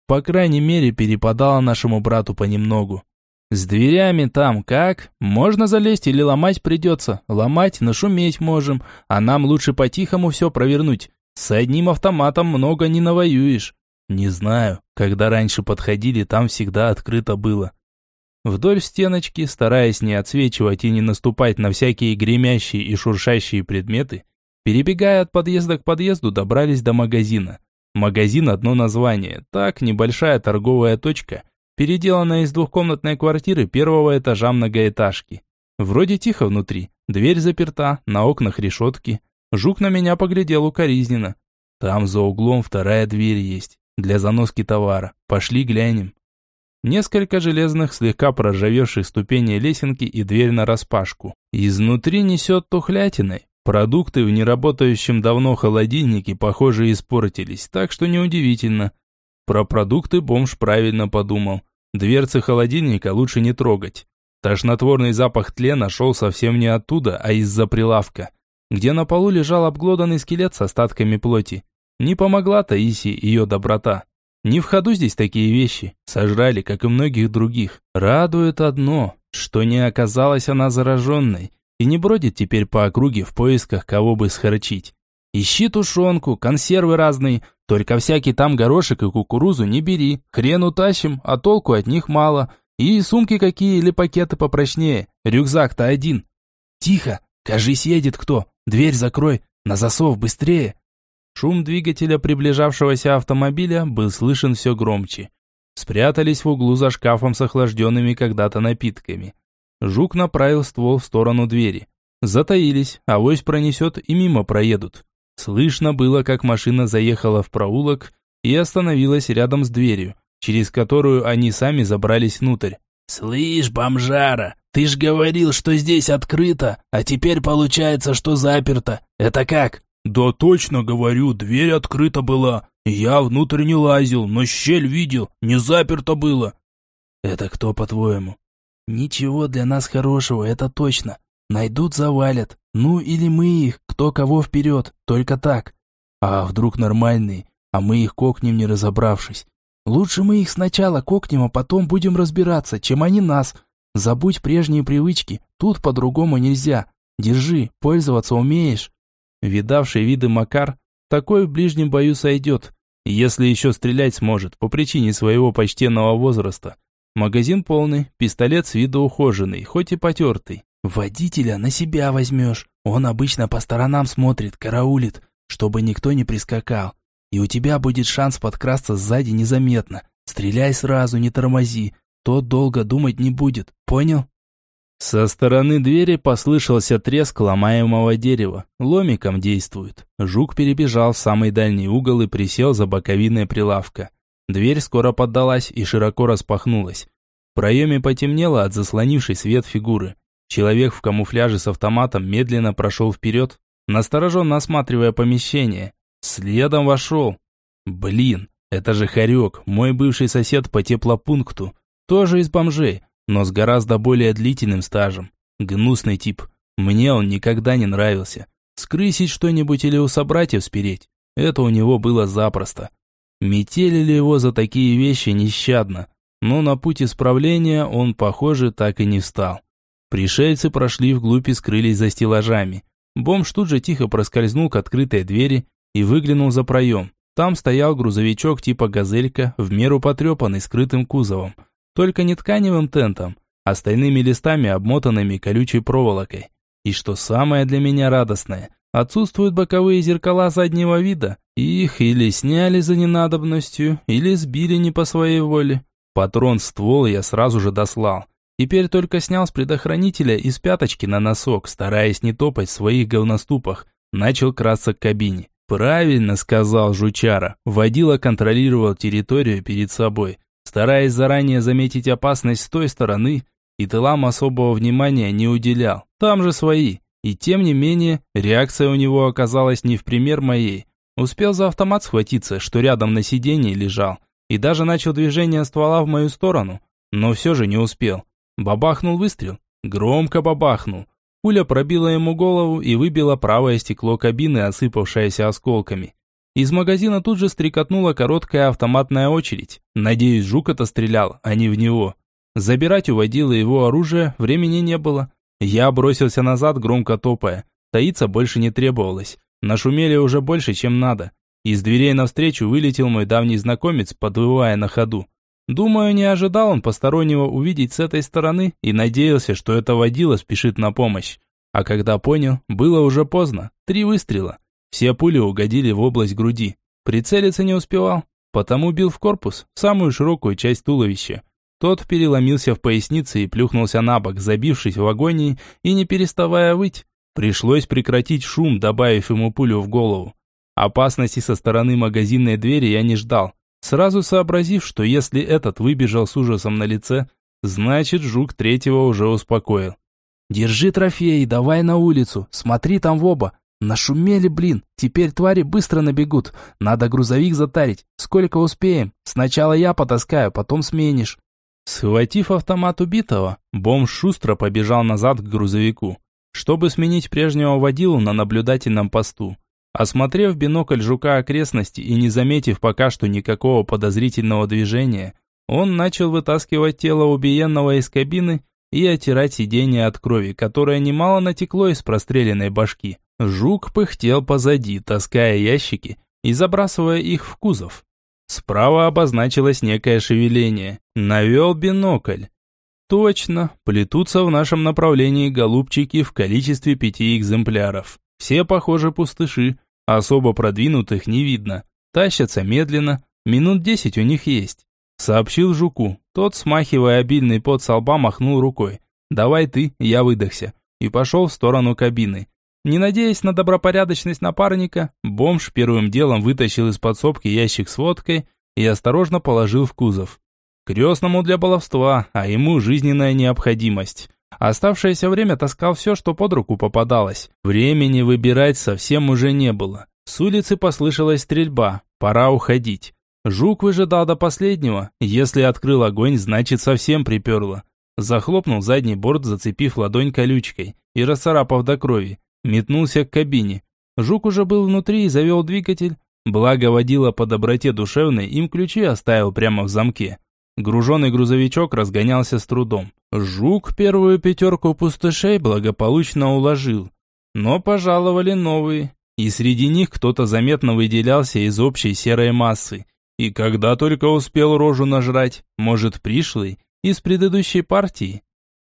По крайней мере, перепадало нашему брату понемногу. С дверями там как? Можно залезть или ломать придется? Ломать, нашуметь можем, а нам лучше по-тихому все провернуть. С одним автоматом много не навоюешь. Не знаю, когда раньше подходили, там всегда открыто было. Вдоль стеночки, стараясь не отсвечивать и не наступать на всякие гремящие и шуршащие предметы, перебегая от подъезда к подъезду, добрались до магазина. Магазин одно название, так, небольшая торговая точка, переделанная из двухкомнатной квартиры первого этажа многоэтажки. Вроде тихо внутри, дверь заперта, на окнах решетки. Жук на меня поглядел укоризненно. Там за углом вторая дверь есть, для заноски товара. Пошли глянем. Несколько железных, слегка проржавевших ступеней лесенки и дверь нараспашку. Изнутри несет тухлятиной. Продукты в неработающем давно холодильнике, похоже, испортились, так что неудивительно. Про продукты бомж правильно подумал. Дверцы холодильника лучше не трогать. Тошнотворный запах тлена шел совсем не оттуда, а из-за прилавка, где на полу лежал обглоданный скелет с остатками плоти. Не помогла Таисии ее доброта. Не в ходу здесь такие вещи. Сожрали, как и многих других. Радует одно, что не оказалась она зараженной и не бродит теперь по округе в поисках кого бы схорчить. Ищи тушенку, консервы разные, только всякий там горошек и кукурузу не бери. Хрен утащим, а толку от них мало. И сумки какие или пакеты попрочнее. Рюкзак-то один. Тихо, кажись, едет кто. Дверь закрой, на засов быстрее. Шум двигателя приближавшегося автомобиля был слышен все громче. Спрятались в углу за шкафом с охлажденными когда-то напитками. Жук направил ствол в сторону двери. Затаились, авось пронесет и мимо проедут. Слышно было, как машина заехала в проулок и остановилась рядом с дверью, через которую они сами забрались внутрь. «Слышь, бомжара, ты ж говорил, что здесь открыто, а теперь получается, что заперто. Это как?» «Да точно говорю, дверь открыта была. Я внутрь не лазил, но щель видел, не заперто было». «Это кто, по-твоему?» «Ничего для нас хорошего, это точно. Найдут, завалят. Ну или мы их, кто кого вперед, только так. А вдруг нормальные, а мы их кокнем не разобравшись. Лучше мы их сначала кокнем, а потом будем разбираться, чем они нас. Забудь прежние привычки, тут по-другому нельзя. Держи, пользоваться умеешь». Видавший виды Макар, такой в ближнем бою сойдет, если еще стрелять сможет, по причине своего почтенного возраста. Магазин полный, пистолет с виду ухоженный, хоть и потертый. Водителя на себя возьмешь, он обычно по сторонам смотрит, караулит, чтобы никто не прискакал. И у тебя будет шанс подкрасться сзади незаметно. Стреляй сразу, не тормози, тот долго думать не будет, понял? Со стороны двери послышался треск ломаемого дерева. Ломиком действует. Жук перебежал в самый дальний угол и присел за боковиной прилавка. Дверь скоро поддалась и широко распахнулась. В проеме потемнело от заслонившей свет фигуры. Человек в камуфляже с автоматом медленно прошел вперед, настороженно осматривая помещение. Следом вошел. Блин, это же Харек, мой бывший сосед по теплопункту. Тоже из бомжей но с гораздо более длительным стажем. Гнусный тип. Мне он никогда не нравился. Скрысить что-нибудь или у собратьев спереть – это у него было запросто. Метелили его за такие вещи нещадно, но на путь исправления он, похоже, так и не встал. Пришельцы прошли вглубь и скрылись за стеллажами. Бомж тут же тихо проскользнул к открытой двери и выглянул за проем. Там стоял грузовичок типа «Газелька», в меру потрепанный скрытым кузовом – только не тканевым тентом, а стальными листами, обмотанными колючей проволокой. И что самое для меня радостное, отсутствуют боковые зеркала заднего вида. Их или сняли за ненадобностью, или сбили не по своей воле. Патрон ствол я сразу же дослал. Теперь только снял с предохранителя из пяточки на носок, стараясь не топать в своих говноступах. Начал краться к кабине. «Правильно», — сказал жучара. Водила контролировал территорию перед собой стараясь заранее заметить опасность с той стороны, и тылам особого внимания не уделял. Там же свои. И тем не менее, реакция у него оказалась не в пример моей. Успел за автомат схватиться, что рядом на сиденье лежал, и даже начал движение ствола в мою сторону, но все же не успел. Бабахнул выстрел. Громко бабахнул. Пуля пробила ему голову и выбила правое стекло кабины, осыпавшееся осколками. Из магазина тут же стрекотнула короткая автоматная очередь. Надеюсь, жук это стрелял, а не в него. Забирать у водила его оружие времени не было. Я бросился назад, громко топая. Таиться больше не требовалось. Нашумели уже больше, чем надо. Из дверей навстречу вылетел мой давний знакомец, подвывая на ходу. Думаю, не ожидал он постороннего увидеть с этой стороны и надеялся, что это водила спешит на помощь. А когда понял, было уже поздно. Три выстрела. Все пули угодили в область груди. Прицелиться не успевал, потому бил в корпус, самую широкую часть туловища. Тот переломился в пояснице и плюхнулся на бок, забившись в агонии и не переставая выть. Пришлось прекратить шум, добавив ему пулю в голову. Опасности со стороны магазинной двери я не ждал, сразу сообразив, что если этот выбежал с ужасом на лице, значит жук третьего уже успокоил. «Держи трофеи, давай на улицу, смотри там в оба, Нашумели, блин. Теперь твари быстро набегут. Надо грузовик затарить. Сколько успеем? Сначала я потаскаю, потом сменишь. Схватив автомат убитого, бомж шустро побежал назад к грузовику, чтобы сменить прежнего водилу на наблюдательном посту. Осмотрев бинокль жука окрестности и не заметив пока что никакого подозрительного движения, он начал вытаскивать тело убиенного из кабины и оттирать сиденье от крови, которое немало натекло из простреленной башки. Жук пыхтел позади, таская ящики и забрасывая их в кузов. Справа обозначилось некое шевеление. Навел бинокль. Точно, плетутся в нашем направлении голубчики в количестве пяти экземпляров. Все, похоже, пустыши, особо продвинутых не видно. Тащатся медленно, минут десять у них есть. Сообщил жуку. Тот, смахивая обильный пот со лба, махнул рукой. «Давай ты, я выдохся». И пошел в сторону кабины. Не надеясь на добропорядочность напарника, бомж первым делом вытащил из подсобки ящик с водкой и осторожно положил в кузов. Крестному для баловства, а ему жизненная необходимость. Оставшееся время таскал все, что под руку попадалось. Времени выбирать совсем уже не было. С улицы послышалась стрельба, пора уходить. Жук выжидал до последнего. Если открыл огонь, значит совсем приперло. Захлопнул задний борт, зацепив ладонь колючкой и расцарапав до крови. Метнулся к кабине. Жук уже был внутри и завел двигатель. Благо водила по доброте душевной, им ключи оставил прямо в замке. Груженный грузовичок разгонялся с трудом. Жук первую пятерку пустышей благополучно уложил. Но пожаловали новые. И среди них кто-то заметно выделялся из общей серой массы. И когда только успел рожу нажрать, может, пришлый, из предыдущей партии.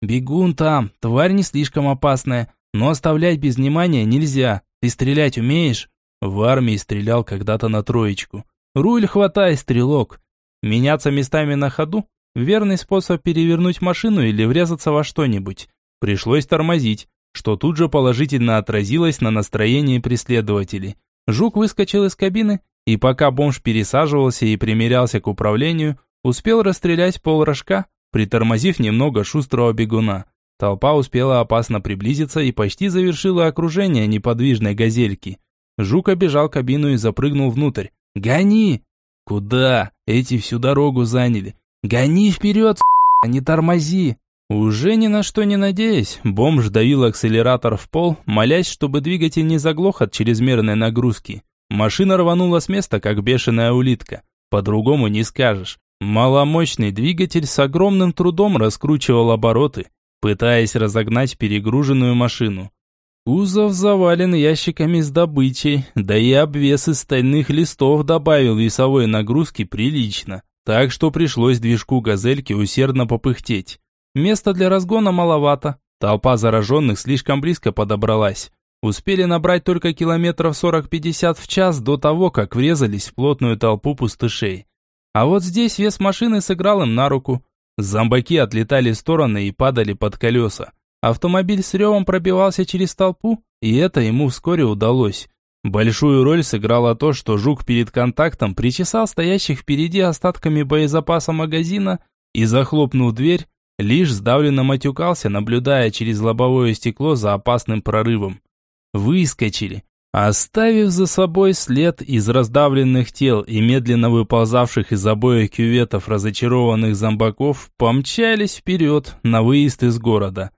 «Бегун там, тварь не слишком опасная, но оставлять без внимания нельзя. Ты стрелять умеешь? В армии стрелял когда-то на троечку. Руль хватай, стрелок. Меняться местами на ходу? Верный способ перевернуть машину или врезаться во что-нибудь. Пришлось тормозить, что тут же положительно отразилось на настроении преследователей. Жук выскочил из кабины, и пока бомж пересаживался и примерялся к управлению, успел расстрелять полрожка, притормозив немного шустрого бегуна. Толпа успела опасно приблизиться и почти завершила окружение неподвижной газельки. Жук обежал кабину и запрыгнул внутрь. «Гони!» «Куда? Эти всю дорогу заняли!» «Гони вперед, а не тормози!» Уже ни на что не надеясь, бомж давил акселератор в пол, молясь, чтобы двигатель не заглох от чрезмерной нагрузки. Машина рванула с места, как бешеная улитка. По-другому не скажешь. Маломощный двигатель с огромным трудом раскручивал обороты, пытаясь разогнать перегруженную машину. Кузов завален ящиками с добычей, да и обвес из стальных листов добавил весовой нагрузки прилично, так что пришлось движку «Газельки» усердно попыхтеть. Места для разгона маловато, толпа зараженных слишком близко подобралась. Успели набрать только километров 40-50 в час до того, как врезались в плотную толпу пустышей. А вот здесь вес машины сыграл им на руку. Зомбаки отлетали в стороны и падали под колеса. Автомобиль с ревом пробивался через толпу, и это ему вскоре удалось. Большую роль сыграло то, что жук перед контактом причесал стоящих впереди остатками боезапаса магазина и, захлопнув дверь, лишь сдавленно матюкался, наблюдая через лобовое стекло за опасным прорывом. Выскочили. Оставив за собой след из раздавленных тел и медленно выползавших из обоих кюветов разочарованных зомбаков, помчались вперед на выезд из города.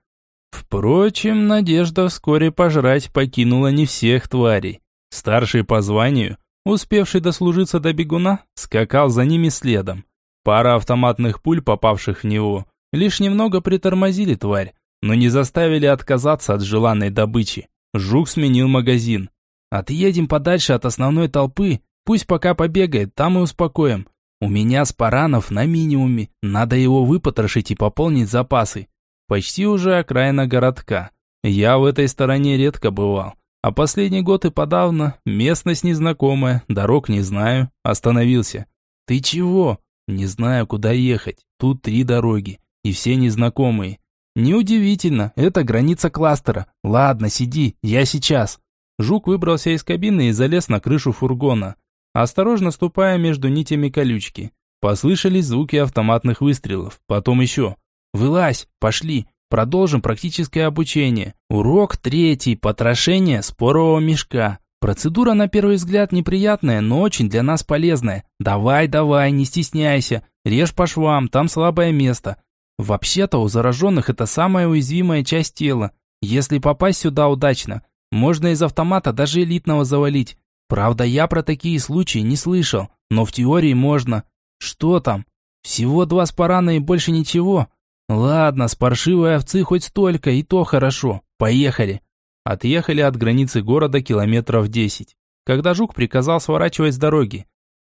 Впрочем, надежда вскоре пожрать покинула не всех тварей. Старший по званию, успевший дослужиться до бегуна, скакал за ними следом. Пара автоматных пуль, попавших в него, лишь немного притормозили тварь, но не заставили отказаться от желанной добычи. Жук сменил магазин. «Отъедем подальше от основной толпы, пусть пока побегает, там и успокоим. У меня спаранов на минимуме, надо его выпотрошить и пополнить запасы. Почти уже окраина городка. Я в этой стороне редко бывал. А последний год и подавно, местность незнакомая, дорог не знаю, остановился. Ты чего? Не знаю, куда ехать. Тут три дороги, и все незнакомые. Неудивительно, это граница кластера. Ладно, сиди, я сейчас. Жук выбрался из кабины и залез на крышу фургона осторожно ступая между нитями колючки. Послышались звуки автоматных выстрелов, потом еще. «Вылазь, пошли, продолжим практическое обучение. Урок третий, потрошение спорового мешка. Процедура на первый взгляд неприятная, но очень для нас полезная. Давай, давай, не стесняйся, режь по швам, там слабое место. Вообще-то у зараженных это самая уязвимая часть тела. Если попасть сюда удачно, можно из автомата даже элитного завалить. Правда, я про такие случаи не слышал, но в теории можно. Что там? Всего два спарана и больше ничего. Ладно, с паршивой овцы хоть столько, и то хорошо. Поехали. Отъехали от границы города километров десять, когда Жук приказал сворачивать с дороги.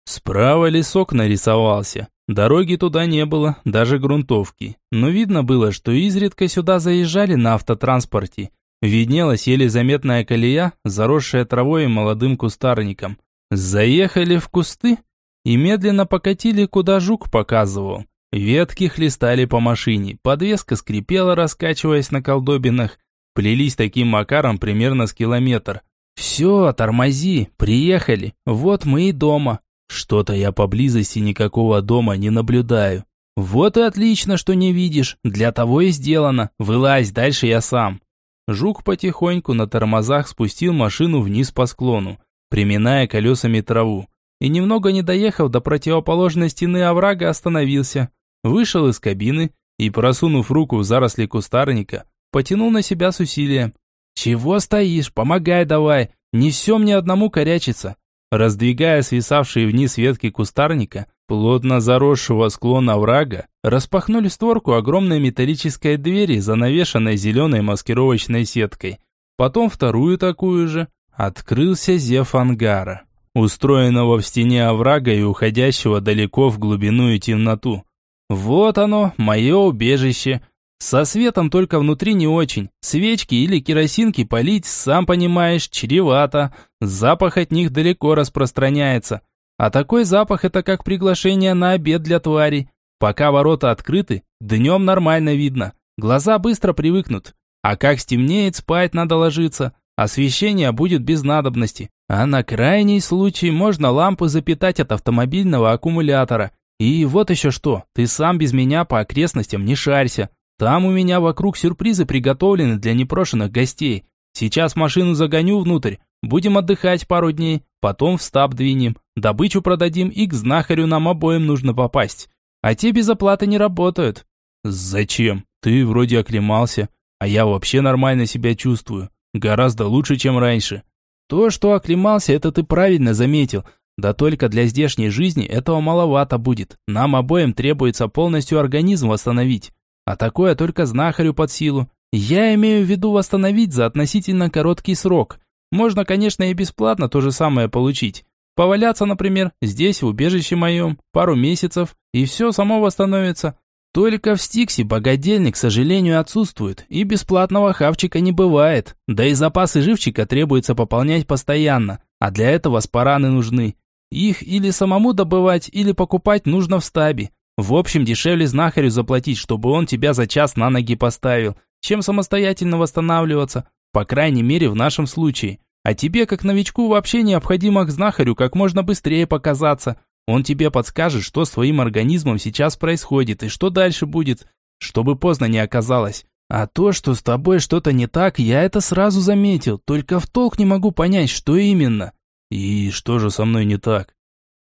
Справа лесок нарисовался. Дороги туда не было, даже грунтовки. Но видно было, что изредка сюда заезжали на автотранспорте, Виднелась еле заметная колея, заросшая травой и молодым кустарником. Заехали в кусты и медленно покатили, куда жук показывал. Ветки хлестали по машине, подвеска скрипела, раскачиваясь на колдобинах. Плелись таким макаром примерно с километр. «Все, тормози, приехали, вот мы и дома». Что-то я поблизости никакого дома не наблюдаю. Вот и отлично, что не видишь, для того и сделано. Вылазь, дальше я сам. Жук потихоньку на тормозах спустил машину вниз по склону, приминая колесами траву. И немного не доехав до противоположной стены оврага, остановился. Вышел из кабины и, просунув руку в заросли кустарника, потянул на себя с усилием. «Чего стоишь? Помогай давай! Не все мне одному корячиться!» Раздвигая свисавшие вниз ветки кустарника, плотно заросшего склона врага, распахнули створку огромной металлической двери, занавешенной зеленой маскировочной сеткой. Потом вторую такую же. Открылся зев ангара, устроенного в стене оврага и уходящего далеко в глубину и темноту. Вот оно, мое убежище. Со светом только внутри не очень. Свечки или керосинки полить, сам понимаешь, чревато. Запах от них далеко распространяется. А такой запах это как приглашение на обед для тварей. Пока ворота открыты, днем нормально видно. Глаза быстро привыкнут. А как стемнеет, спать надо ложиться. Освещение будет без надобности. А на крайний случай можно лампу запитать от автомобильного аккумулятора. И вот еще что, ты сам без меня по окрестностям не шарься. Там у меня вокруг сюрпризы приготовлены для непрошенных гостей. Сейчас машину загоню внутрь, будем отдыхать пару дней, потом в стаб двинем, добычу продадим и к знахарю нам обоим нужно попасть. А те без оплаты не работают. Зачем? Ты вроде оклемался, а я вообще нормально себя чувствую. Гораздо лучше, чем раньше. То, что оклемался, это ты правильно заметил. Да только для здешней жизни этого маловато будет. Нам обоим требуется полностью организм восстановить. А такое только знахарю под силу. Я имею в виду восстановить за относительно короткий срок. Можно, конечно, и бесплатно то же самое получить. Поваляться, например, здесь, в убежище моем, пару месяцев, и все само восстановится. Только в Стиксе богадельник, к сожалению, отсутствует, и бесплатного хавчика не бывает. Да и запасы живчика требуется пополнять постоянно, а для этого спараны нужны. Их или самому добывать, или покупать нужно в стабе. В общем, дешевле знахарю заплатить, чтобы он тебя за час на ноги поставил, чем самостоятельно восстанавливаться, по крайней мере в нашем случае. А тебе, как новичку, вообще необходимо к знахарю как можно быстрее показаться. Он тебе подскажет, что с твоим организмом сейчас происходит и что дальше будет, чтобы поздно не оказалось. А то, что с тобой что-то не так, я это сразу заметил, только в толк не могу понять, что именно. И что же со мной не так?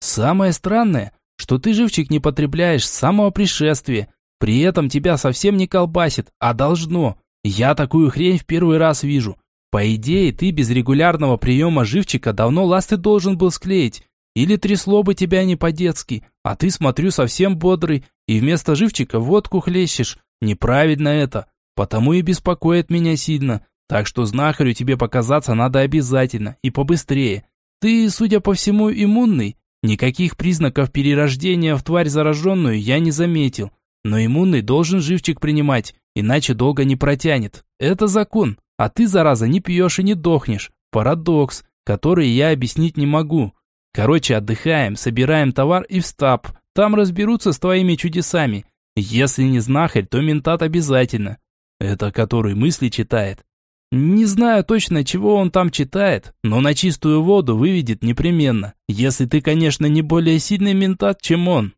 Самое странное, что ты живчик не потребляешь с самого пришествия, при этом тебя совсем не колбасит, а должно. Я такую хрень в первый раз вижу. По идее, ты без регулярного приема живчика давно ласты должен был склеить. Или трясло бы тебя не по-детски, а ты, смотрю, совсем бодрый, и вместо живчика водку хлещешь. Неправильно это, потому и беспокоит меня сильно. Так что знахарю тебе показаться надо обязательно, и побыстрее. Ты, судя по всему, иммунный. Никаких признаков перерождения в тварь зараженную я не заметил. Но иммунный должен живчик принимать, иначе долго не протянет. Это закон. А ты, зараза, не пьешь и не дохнешь. Парадокс, который я объяснить не могу. Короче, отдыхаем, собираем товар и в стаб. Там разберутся с твоими чудесами. Если не знахарь, то ментат обязательно. Это который мысли читает. Не знаю точно, чего он там читает, но на чистую воду выведет непременно. Если ты, конечно, не более сильный ментат, чем он.